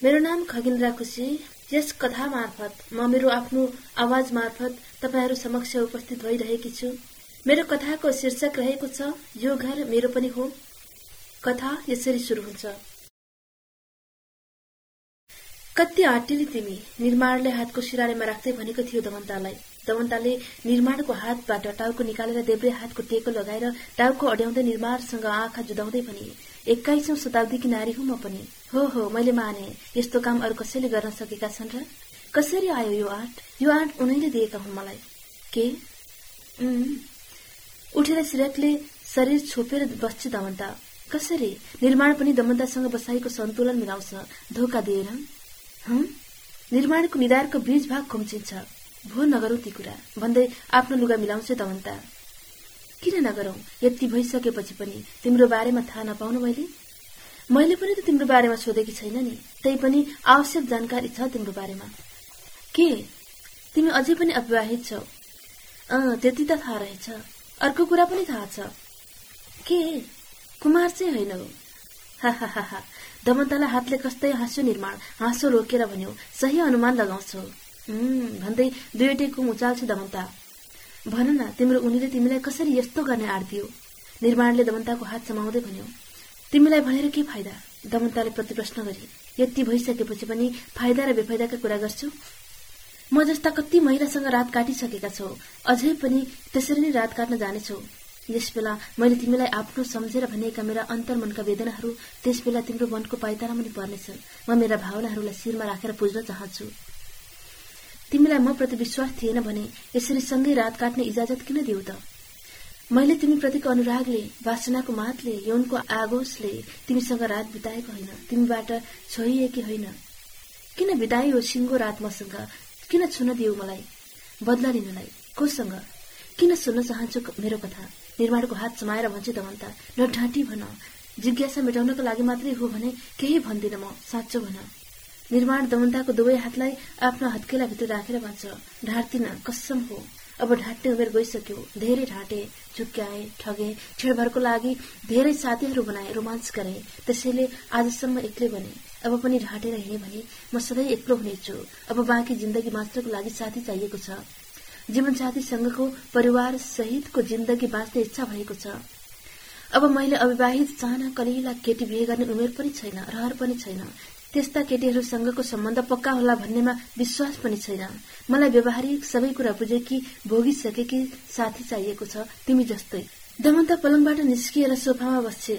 मेरो नाम खगिन्द्रा खुसी यस कथा मार्फत म मेरो आफ्नो आवाज मार्फत तपाईँहरू समक्ष उपस्थित भइरहेकी छु। मेरो कथाको शीर्षक रहेको छ यो घर मेरो पनि हो। कथा यसरी सुरु हुन्छ। कति आटिली तिमी निर्माणले हातको सिरालेमा राख्दै भनेको थियो दमन्तालाई। दमन्ताले निर्माणको हातबाट टाउको निकालेर देब्रे हातको टेको लगाएर टाउको अड्याउँदै निर्माणसँग आँखा जुदाउँदै भने एक्काइसौं शताब्दीकी नारी हुँ म पनि। हो हो मैले माने यस्तो काम अरू कसैले गर्न सकेका छन् र? कसरी आयो यो आँट? यो आँट उनैले दिएका हुन् मलाई। के? उठेर सिरकले शरीर छोपेर बस्छ दमन्ता। कसरी? निर्माण पनि दमन्तासँग बसाईको सन्तुलन मिलाउँछ। धोका दिएर निर्माणको निधारको बीज भाग खुम्चिन्छ। भो नगरौ ती कुरा। भन्दै आफ्नो लुगा मिलाउँछ दमन्ता। किन नगरौ? यति भइसकेपछि पनि तिम्रो बारेमा थाहा नपाउनु मैले? मैले पनि त तिम्रो बारेमा सोधेकी छैन नि। त्यही पनि आवश्यक जानकारी छ तिम्रो बारेमा। के? तिमी अझै पनि अविवाहित छौ? अँ त्यति त थाहा रहेछ। अर्को कुरा पनि थाहा छ। के? कुमार चाहिँ होइन हा। दमन्तालाई हातले कस्तै हाँस्यो निर्माण। हाँसो रोकेर भन्यो सही अनुमान लगाउँछौ। भन्दै दुईवटै कुम उचाल्छ भन न तिम्रो उनीले तिमीलाई कसरी यस्तो गर्ने आँट दियो निर्माणले दमन्ताको हात समाउँदै भन्यो तिमीलाई भनेर के फाइदा? दमन्ताले प्रतिप्रश्न गरे यति भइसकेपछि पनि फाइदा र बेफाइदाका कुरा गर्छु? म जस्ता कति महिलासँग रात काटिसकेका छौ अझै पनि त्यसरी नै रात काट्न जानेछौ। यस बेला मैले तिमीलाई आफ्नो सम्झेर भनेका मेरा अन्तर्मनका वेदनाहरू त्यस बेला तिम्रो मनको पाइतारा पनि पर्नेछन्। म मेरा भावनाहरूलाई शिरमा राखेर पुज्न चाहन्छु। तिमीलाई म प्रति विश्वास थिएन भने यसरी सँगै रात काट्ने इजाजत किन दिउ त? मैले तिमी प्रतिको अनुरागले वासनाको मातले यौनको आगोसले तिमीसँग रात बिताएको होइन। तिमीबाट छोइएकी होइन। किन बितायो सिङ्गो रात मसँग किन छुन दियो मलाई? बदला लिनलाई। कोसँग? किन सुन्न चाहन्छु मेरो कथा? निर्माणको हात समाएर भन्छु दमन्ता न ढाँटी भन। जिज्ञासा मेटाउनको लागि मात्रै हो भने केही भन्दिन म। साँचो भन। निर्माण दमन्ताको दुवै हातलाई आफ्नो हत्केलाभित्र राखेर भन्छ ढाँट्दिन कसम हो। अब ढाँट्ने उमेर गइसक्यो। धेरै ढाँटे झुक्क्याए ठगे छेडभरको लागि धेरै साथीहरू बनाए रोमान्स गरे। त्यसैले आजसम्म एक्लै बने। अब पनि ढाँटेर हिँडे भने म सधैँ एक्लो हुनेछु। अब बाँकी जिन्दगी मात्रको लागि साथी चाहिएको छ। जीवन साथीसँगको परिवार सहितको जिन्दगी बाँच्ने इच्छा भएको छ। अब मैले अविवाहित चाहना कलिला केटी बिहे गर्ने उमेर पनि छैन रहर पनि छैन। त्यस्ता केटीहरूसँगको सम्बन्ध पक्का होला भन्नेमा विश्वास पनि छैन। मलाई व्यवहारिक सबै कुरा बुझेकी भोगिसकेकी साथी चाहिएको छ तिमी जस्तै। दमन्त पलङबाट निस्किएर सोफामा बस्छे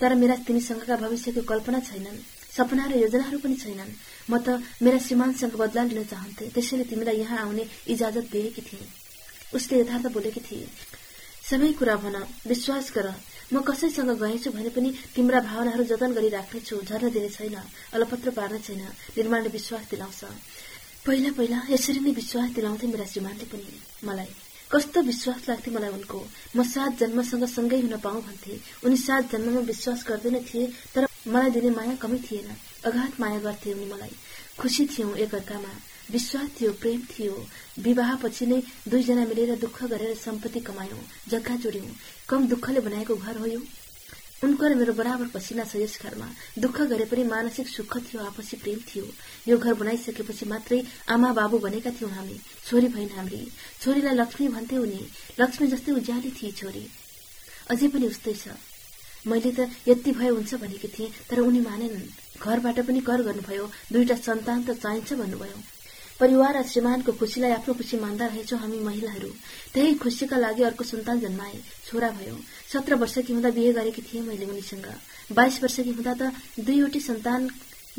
तर मेरा तिमीसँगका भविष्यको कल्पना छैनन् सपना र योजनाहरू पनि छैनन्। म त मेरा श्रीमानसँग बदला लिन चाहन्थे त्यसैले तिमीलाई यहाँ आउने इजाजत दिएकी थिए। उसले यथार्थ बोलेकी थिए सबै कुरा भन विश्वास गर। म कसैसँग गएछु भने पनि तिम्रा भावनाहरू जतन गरी राख्नेछु झर्न दिने छैन अलपत्र पार्ने छैन निर्माणले विश्वास दिलाउँछ। पहिला पहिला यसरी नै विश्वास दिलाउँथे मेरा श्रीमानले पनि। मलाई कस्तो विश्वास लाग्थ्यो मलाई उनको। म सात जन्मसँग सँगै हुन पाऊ भन्थे। उनी सात जन्ममा विश्वास गर्दैन थिए तर मलाई दिने माया कमै थिएन। अगाध माया गर्थे उनी मलाई। खुसी थियौं एकअर्कामा। विश्वास थियो प्रेम थियो विवाहपछि नै दुईजना मिलेर दुःख गरेर सम्पत्ति कमायौं जग्गा जोड्यौं। कम दुःखले बनाएको घर हो उनको र मेरो बराबर पसिना छ यस घरमा। दुःख गरे पनि मानसिक सुख थियो आपसी प्रेम थियो। यो घर बनाइसकेपछि मात्रै आमा बाबु भनेका थियौं हामी। छोरी भइन् हाम्री। छोरीलाई लक्ष्मी भन्थे उनी। लक्ष्मी जस्तै उज्याली थिए छोरी। अझै पनि उस्तै छ। मैले त यति भए हुन्छ भनेकी थिएँ तर उनी मानेनन्। घरबाट पनि कर गर्नुभयो। दुईटा सन्तान त चाहिन्छ भन्नुभयो। परिवार र श्रीमानको खुसीलाई आफ्नो खुसी मान्दा रहेछौ हामी महिलाहरू। त्यही खुसीका लागि अर्को सन्तान जन्माए। छोरा भयो। सत्र वर्षकी हुँदा बिहे गरेकी थिएँ मैले उनीसँग। बाइस वर्षकी हुँदा त दुईवटी सन्तान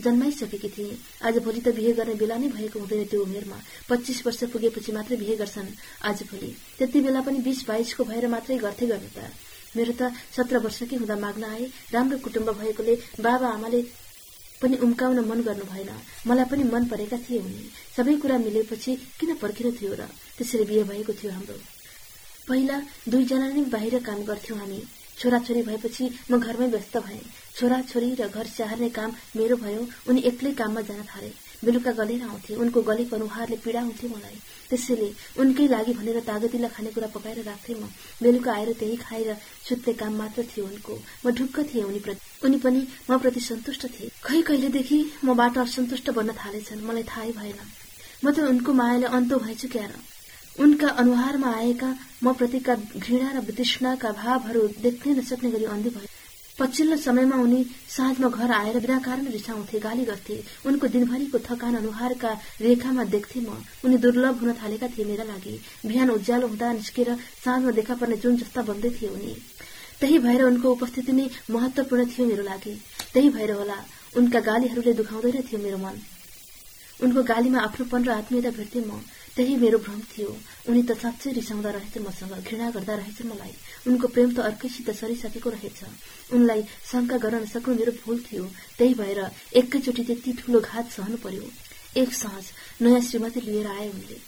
जन्माइसकेकी थिए। आज भोलि त बिहे गर्ने बेला नै भएको हुँदैन त्यो उमेरमा। पच्चिस वर्ष पुगेपछि मात्रै बिहे गर्छन् आज भोलि। त्यति बेला पनि बीस बाइसको भएर मात्रै गर्थे गर्नु त। मेरो त सत्र वर्षकै हुँदा माग्न आए। राम्रो कुटुम्ब भएकोले बाबा आमाले पनि उम्काउन मन गर्नु भएन। मलाई पनि मन परेका थिए उनी। सबै कुरा मिलेपछि किन पर्खिनु थियो र? त्यसरी बिहे भएको थियो हाम्रो। पहिला दुईजना नै बाहिर काम गर्थ्यौं हामी। छोराछोरी भएपछि म घरमै व्यस्त भए। छोराछोरी र घर स्याहार्ने काम मेरो भयो। उनी एक्लै काममा जान थाले। बेलुका गलेर आउँथे। उनको गलेको अनुहारले पीड़ा हुन्थे मलाई। त्यसैले उनकै लागि भनेर तागतिला खानेकुरा पकाएर राख्थे म। बेलुका आएर त्यही खाएर सुत्ने काम मात्र थियो उनको। म ढुक्क थिएँ उनीप्रति उनी पनि म प्रति सन्तुष्ट थिए। खै कहिलेदेखि मबाट असन्तुष्ट बन्न थालेछन् मलाई थाहै भएन। म त उनको मायाले अन्त भएछु क्या र उनका अनुहारमा आएका म प्रतिका घृणा र वितृष्णाका भावहरू देख्नै नसक्ने गरी अन्धी भए। पछिल्लो समयमा उनी साँझमा घर आएर बिना कारण रिसाउँथे गाली गर्थे। उनको दिनभरिको थकान अनुहारका रेखामा देख्थे म। उनी दुर्लभ हुन थालेका थिए मेरा लागि। बिहान उज्यालो हुँदा निस्केर साँझमा देखा पर्ने जुन जस्ता बन्दै थिए उनी। त्यही भएर उनको उपस्थिति नै महत्वपूर्ण थियो मेरो लागि। त्यही भएर होला उनका गालीहरूले दुखाउँदैन थियो मेरो मन। उनको गालीमा आफ्नोपन र आत्मीयता भेट्थे म। त्यही मेरो भ्रम थियो। उनी त साँच्चै रिसाउँदा रहेछ मसँग घृणा गर्दा रहेछ मलाई। उनको प्रेम त अर्कैसित सरिसकेको रहेछ। उनलाई शंका गर्न नसक्नु मेरो भूल थियो। त्यही भएर एकैचोटि त्यति ठूलो घात सहनु पर्यो। एक साँझ नयाँ श्रीमती लिएर आए उनले।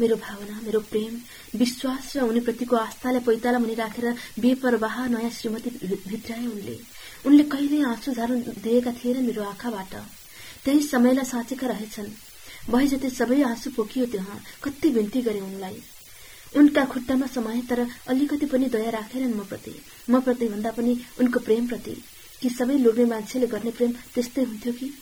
मेरो भावना मेरो प्रेम विश्वास र उनीप्रतिको आस्थालाई पैताला मुनि राखेर बेपरवाह नयाँ श्रीमती भित्राए उनले। उनले कहिल्यै आँसु झार्नु दिएका थिएन मेरो आँखाबाट। त्यही समयलाई साँचेका रहेछन्। भए जति सबै आँसु पोखियो त्यहाँ। कति बिन्ती गरे उनलाई। उनका खुट्टामा समाए तर अलिकति पनि दया राखेनन् म प्रति म प्रति भन्दा पनि उनको प्रेम प्रति कि सबै लोग्ने मान्छेले गर्ने प्रेम त्यस्तै हुन्थ्यो कि?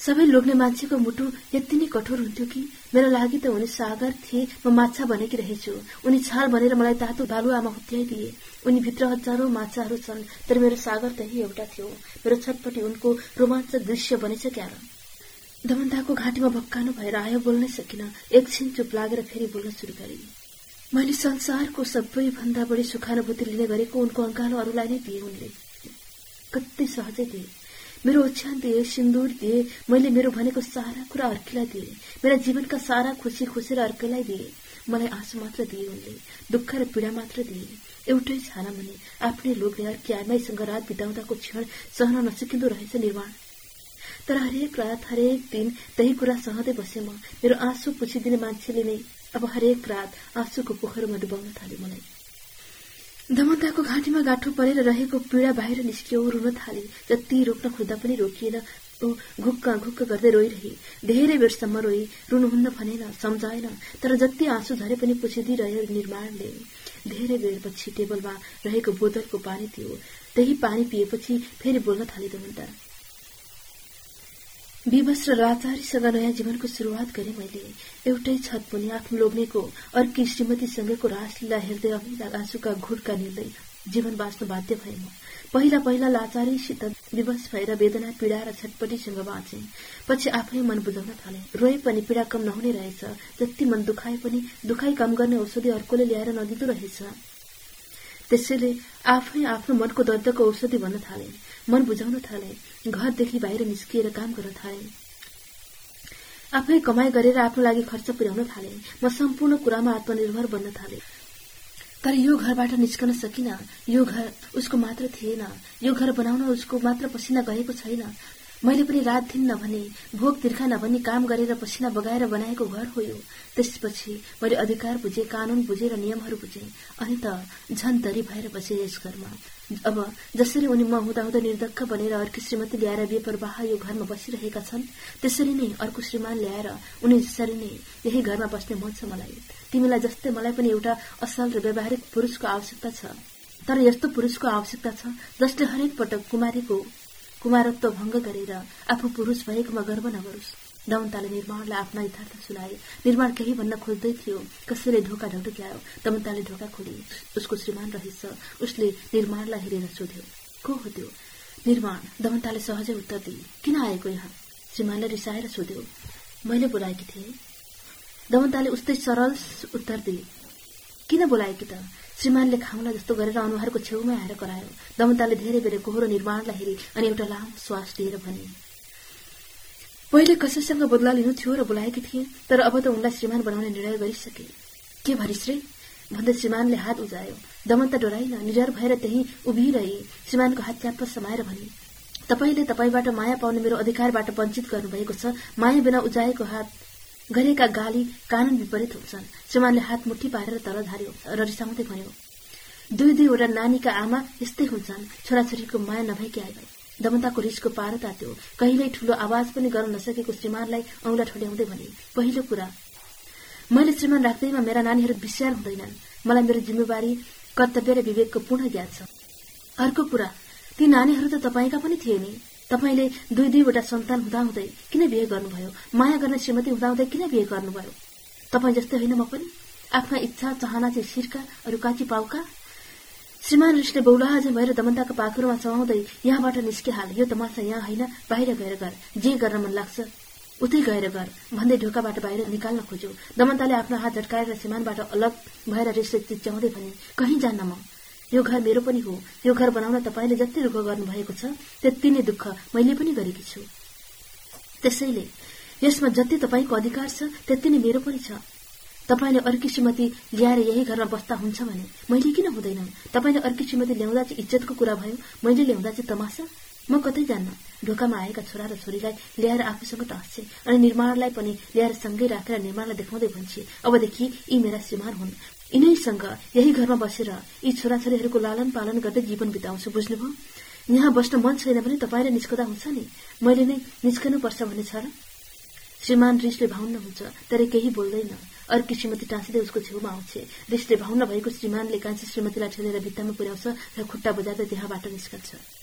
सबै लोग्ने मान्छेको मुटु यति नै कठोर हुन्थ्यो कि? मेरो लागि त उनी सागर थिए म माछा बनेकी रहेछु। उनी छाल बनेर मलाई तातो बालुवामा हुत्याइदिए। उनी भित्र हजारौं माछाहरू छन् तर मेरो सागर त्यही एउटा थियो। मेरो छटपटी उनको रोमाञ्चक दृश्य बनेछ क्या दमन्ताको घाँटीमा भक्कानो भएर आयो बोल्नै सकिन एकछिन चुप लागेर फेरि बोल्न सुरु गरे। मैले संसारको सबैभन्दा बढी सुखानुभूति लिने गरेको उनको अङ्कालो अरूलाई नै दिए उनले। कति सहजै दिए। मेरो ओछ्यान दिए सिन्दुर दिए मैले मेरो भनेको सारा कुरा अर्कीलाई दिए। मेरा जीवनका सारा खुसी खुसेर अर्कैलाई दिए। मलाई आँसु मात्र दिए उनले दुःख र पीडा मात्र दिए। एउटै छाना भने आफ्नै लोकले अर्की आमाईसँग रात बिताउँदाको क्षण सहन नसकिँदो रहेछ निर्माण तर हरेक रात हरेक दिन त्यही कुरा सहँदै बसे म। मेरो आँसु पुछिदिने मान्छेले नै अब हरेक रात आँसुको पोखरमा डुबाउन थाले मलाई। धमन्ताको घाँटीमा गाँठो परेर रहेको पीडा बाहिर निस्कियो रुन थाले। जति रोक्न खोज्दा पनि रोकिएन। घुक्क घुक्क गर्दै रोइरहे। धेरै बेरसम्म रोई रुनुहुन्न भनेन सम्झाएन। तर जति आँसु झरे पनि पुछिदिइरह्यो निर्माणले। धेरै बेरपछि टेबलमा रहेको बोतलको पानी थियो। त्यही पानी पिएपछि फेरि बोल्न थाले दमन्ता विवश र लाचारीसँग नयाँ जीवनको शुरूआत गरे मैले। एउटै छत पनि आफ्नो लोग्नेको अर्की श्रीमतीसँगैको रासलीला हेर्दै अमिला आँसुका घुटका निल्दै जीवन बाँच्न बाध्य भए म। पहिला पहिला लाचारीसित विवश भएर वेदना पीडा र छटपटीसँग बाँचे। पछि आफै मन बुझाउन थाले। रोए पनि पीडा कम नहुने रहेछ। जति मन दुखाए पनि दुखाइ कम गर्ने औषधि अर्कोले ल्याएर नदिँदो रहेछ। त्यसैले आफै आफ्नो मनको दर्दको औषधि भन्न थाले। मन बुझाउन थाले घरदेखि बाहिर निस्किएर काम गर्न थाले। आफै कमाई गरेर आफ्नो लागि खर्च पुर्याउन थाले म सम्पूर्ण कुरामा आत्मनिर्भर बन्न थाले। तर यो घरबाट निस्कन सकिन यो घर उसको मात्र थिएन यो घर बनाउन उसको मात्र पसिना गएको छैन। मैले पनि रात दिन नभने भोग तिर्खा नभनी काम गरेर पसिना बगाएर बनाएको घर हो यो। त्यसपछि मैले अधिकार बुझे कानून बुझे र नियमहरू बुझे। अनि त झन भएर बसे यस घरमा। अब जसरी उनी म हुँदाहुँदा निर्धक्क बनेर अर्की श्रीमती ल्याएर बेपरवाह यो घरमा बसिरहेका छन् त्यसरी नै अर्को श्रीमान ल्याएर उनी जसरी नै यही घरमा बस्ने मन छ मलाई। तिमीलाई जस्तै मलाई पनि एउटा असल र व्यावहारिक पुरुषको आवश्यकता छ। तर यस्तो पुरुषको आवश्यकता छ जसले हरेक पटक कुमारीको कुमारत्व भंग गरेर आफू पुरूष भएकोमा गर्व नगरोस्। दमन्ताले निर्माणलाई आफ्ना यथार्थ सुनाए निर्माण केही भन्न खोज्दै थियो कसैले ढोका ढकढक्यायो दमन्ताले ढोका खोली। उसको श्रीमान रहेछ उसले निर्माणलाई हेरेर सोध्यो को हो त्यो? निर्माण दमन्ताले सहजै उत्तर दिए। किन आएको यहाँ? श्रीमानले रिसाएर सोध्यो मैले बोलाएकी थिएँ। दमन्ताले उस्तै सरल उत्तर दिए किन बोलाएकी त? श्रीमानले खाउला जस्तो गरेर अनुहारको छेउमै आएर करायो। दमन्ताले धेरै बेर कोहरो निर्माणलाई हेरी अनि एउटा लामो श्वास लिएर भने पहिले कसैसँग बदला लिनु थियो र बोलाएकी थिए तर अब त उनलाई श्रीमान बनाउने निर्णय गरिसके। के भरिस रे? भन्दै श्रीमानले हात उजायो। दमन्त डराइन निडर भएर त्यही उभिरहे। श्रीमानको हात च्याप्प समाएर भने तपाईँले तपाईँबाट माया पाउने मेरो अधिकारबाट वञ्चित गर्नुभएको छ। माया बिना उजाएको हात गरेका गाली कानून विपरीत हुन्छन्। श्रीमानले हात मुठी पारेर तल धार्यो र रिसाउँदै भन्यो दुई दुईवटा नानीका आमा यस्तै हुन्छन्। छोराछोरीको माया नभएकी आइगए दमताको रिसको पारो तात्यो। कहिल्यै ठूलो आवाज पनि गर्न नसकेको श्रीमानलाई औंला ठड्याउँदै भने पहिलो कुरा मैले श्रीमान राख्दैमा मेरा नानीहरू विश्वार हुँदैनन्। मलाई मेरो जिम्मेवारी कर्तव्य र विवेकको पूर्ण ज्ञान छ। अर्को कुरा ती नानीहरू त तपाईँका पनि थिए नि। तपाईँले दुई दुईवटा सन्तान हुँदाहुँदै किन बिहे गर्नुभयो? माया गर्ने श्रीमती हुँदाहुँदै किन बिहे गर्नुभयो? तपाईँ जस्तै होइन म पनि। आफ्ना इच्छा चाहना चाहिँ शिरका अरू काची पाउका श्रीमान ऋषिले बौलाहाज भएर दमन्ताको पाखुरमा समाउँदै यहाँबाट निस्किहाल। यो तमासा यहाँ होइन बाहिर गएर गर। जे गर्न मन लाग्छ उतै गएर गर। भन्दै ढोकाबाट बाहिर निकाल्न खोज्यो। दमन्ताले आफ्नो हात झट्काएर श्रीमानबाट अलग भएर ऋषिले चिच्याउँदै भने कहीँ जान्न म? यो घर मेरो पनि हो। यो घर बनाउन तपाईँले जति दुःख गर्नुभएको छ त्यति नै दुःख मैले पनि गरेकी छु। त्यसैले यसमा जति तपाईँको अधिकार छ त्यति नै मेरो पनि छ। तपाईँले अर्की श्रीमती ल्याएर यही घरमा बस्दा हुन्छ भने मैले किन हुँदैन तपाईँले अर्की श्रीमती ल्याउँदा चाहिँ इज्जतको कुरा भयो मैले ल्याउँदा चाहिँ तमासा? म कतै जान्न? ढोकामा आएका छोरा र छोरीलाई ल्याएर आफूसँग टाँस्छे अनि निर्माणलाई पनि ल्याएर सँगै राखेर निर्माणलाई देखाउँदै भन्छे अबदेखि यी मेरा श्रीमान हुन्। यिनैसँग यही घरमा बसेर यी छोराछोरीहरूको लालन पालन गर्दै जीवन बिताउँछु बुझ्नुभयो? यहाँ बस्न मन छैन भने तपाईँले निस्कदा हुन्छ नि? मैले नै निस्कनु पर्छ भन्ने छ र? श्रीमान रिसले भाउन्न हुन्छ तर केही बोल्दैन। अर्की श्रीमती टाँसिँदै उसको छेउमा आउँछ रिसले भाउन्न भएको श्रीमानले कान्छी श्रीमतीलाई ठेलेर भित्तामा पुर्याउँछ र खुट्टा बजाउँदै त्यहाँबाट निस्कन्छ।